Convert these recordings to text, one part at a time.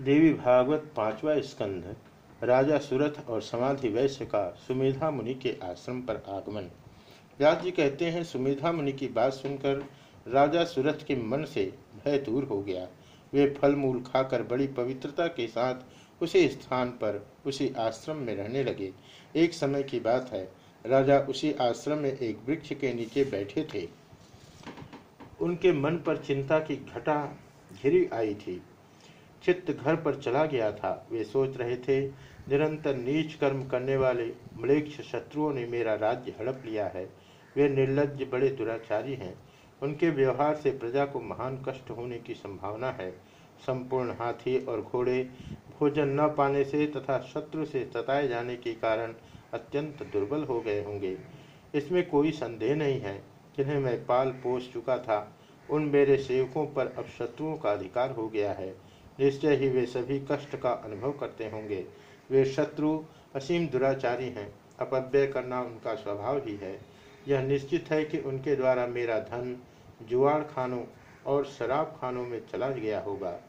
देवी भागवत पांचवा स्कंध, राजा सुरथ और समाधि वैश्य का सुमेधा मुनि के आश्रम पर आगमन। व्यास जी कहते हैं, सुमेधा मुनि की बात सुनकर राजा सुरथ के मन से भय दूर हो गया। वे फल मूल खाकर बड़ी पवित्रता के साथ उसी स्थान पर, उसी आश्रम में रहने लगे। एक समय की बात है, राजा उसी आश्रम में एक वृक्ष के नीचे बैठे थे। उनके मन पर चिंता की घटा घिरी आई थी। चित्त घर पर चला गया था। वे सोच रहे थे, निरंतर नीच कर्म करने वाले मलेक्ष शत्रुओं ने मेरा राज्य हड़प लिया है। वे निर्लज बड़े दुराचारी हैं। उनके व्यवहार से प्रजा को महान कष्ट होने की संभावना है। संपूर्ण हाथी और घोड़े भोजन न पाने से तथा शत्रु से सताए जाने के कारण अत्यंत दुर्बल हो गए होंगे। इसमें कोई संदेह नहीं है। जिन्हें मैं पाल पोस चुका था, उन मेरे सेवकों पर अब शत्रुओं का अधिकार हो गया है। निश्चय ही वे सभी कष्ट का अनुभव करते होंगे। वे शत्रु, असीम दुराचारी हैं, अपव्यय करना उनका स्वभाव ही है। यह निश्चित है कि उनके द्वारा मेरा धन, जुआड़ खानों और शराब खानों में चला गया होगा।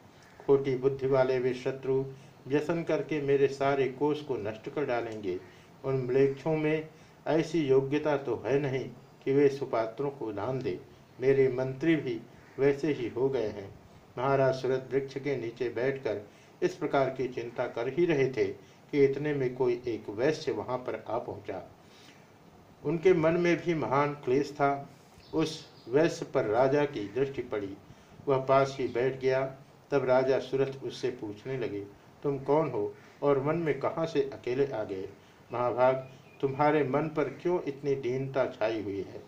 खोटी बुद्धि वाले वे शत्रु, व्यसन करके मेरे सारे कोष को नष्ट कर डालेंगे। उन मलेक्षों में ऐसी योग्यता तो है नहीं कि वे सुपात्रों को दान दे। मेरे मंत्री भी वैसे ही हो गए हैं। महाराज सूरत वृक्ष के नीचे बैठकर इस प्रकार की चिंता कर ही रहे थे कि इतने में कोई एक वैश्य वहाँ पर आ पहुँचा। उनके मन में भी महान क्लेश था। उस वैश्य पर राजा की दृष्टि पड़ी। वह पास ही बैठ गया। तब राजा सूरत उससे पूछने लगे, तुम कौन हो और मन में कहाँ से अकेले आ गए? महाभाग, तुम्हारे मन पर क्यों इतनी दीनता छाई हुई है?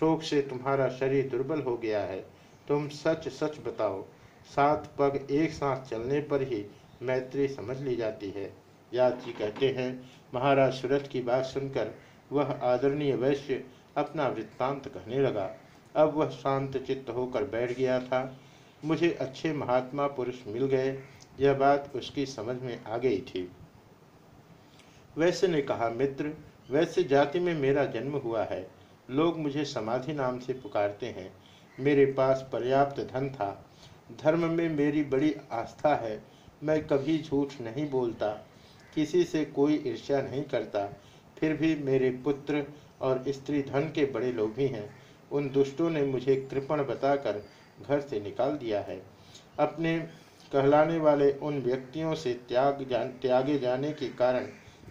शोक से तुम्हारा शरीर दुर्बल हो गया है। तुम सच सच बताओ। सात पग एक साथ चलने पर ही मैत्री समझ ली जाती है। याद जी कहते हैं, महाराज सूरत की बात सुनकर वह आदरणीय वैश्य अपना वृत्तांत कहने लगा। अब वह शांत चित्त होकर बैठ गया था। मुझे अच्छे महात्मा पुरुष मिल गए। यह बात उसकी समझ में आ गई थी। वैश्य ने कहा, मित्र, वैश्य जाति में मेरा जन्म हुआ है। लोग मुझे समाधि नाम से पुकारते हैं। मेरे पास पर्याप्त धन था। धर्म में मेरी बड़ी आस्था है। मैं कभी झूठ नहीं बोलता। किसी से कोई ईर्ष्या नहीं करता। फिर भी मेरे पुत्र और स्त्री धन के बड़े लोभी हैं। उन दुष्टों ने मुझे कृपण बताकर घर से निकाल दिया है। अपने कहलाने वाले उन व्यक्तियों से त्याग जान त्यागे जाने के कारण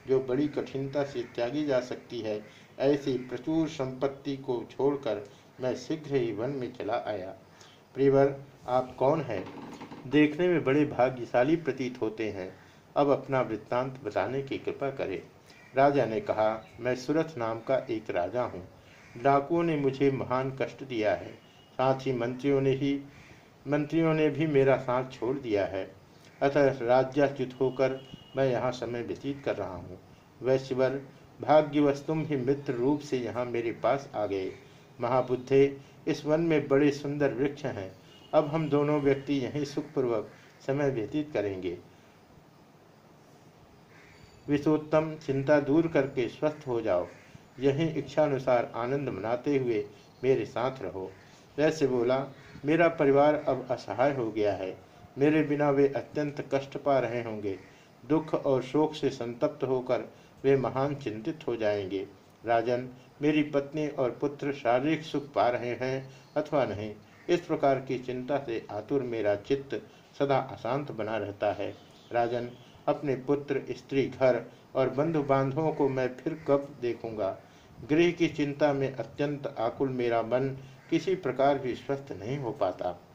जो बड़ी कठिनता से त्यागी जा सकती है, ऐसी प्रचुर संपत्ति को छोड़कर मैं शीघ्र ही वन में चला आया। प्रिवर आप कौन हैं? देखने में बड़े भाग्यशाली प्रतीत होते हैं। अब अपना वृत्तांत बताने की कृपा करें। राजा ने कहा, मैं सुरथ नाम का एक राजा हूँ। डाकुओं ने मुझे महान कष्ट दिया है। साथ ही मंत्रियों ने ही मंत्रियों ने भी मेरा साथ छोड़ दिया है। अतः राज्याच्युत होकर मैं यहाँ समय व्यतीत कर रहा हूँ। वैश्वर भाग्यवश तुम भी मित्र रूप से यहाँ मेरे पास आ गए। महाबुद्धे, इस वन में बड़े सुंदर वृक्ष हैं। अब हम दोनों व्यक्ति यहीं सुखपूर्वक समय व्यतीत करेंगे। विशोत्तम चिंता दूर करके स्वस्थ हो जाओ। यही इच्छानुसार आनंद मनाते हुए मेरे साथ रहो। वैसे बोला, मेरा परिवार अब असहाय हो गया है। मेरे बिना वे अत्यंत कष्ट पा रहे होंगे। दुख और शोक से संतप्त होकर वे महान चिंतित हो जाएँगे। राजन, मेरी पत्नी और पुत्र शारीरिक सुख पा रहे हैं अथवा नहीं? इस प्रकार की चिंता से आतुर मेरा चित्त सदा अशांत बना रहता है। राजन, अपने पुत्र, स्त्री घर और बंधु बांधवों को मैं फिर कब देखूँगा? गृह की चिंता में अत्यंत आकुल मेरा मन किसी प्रकार भी स्वस्थ नहीं हो पाता।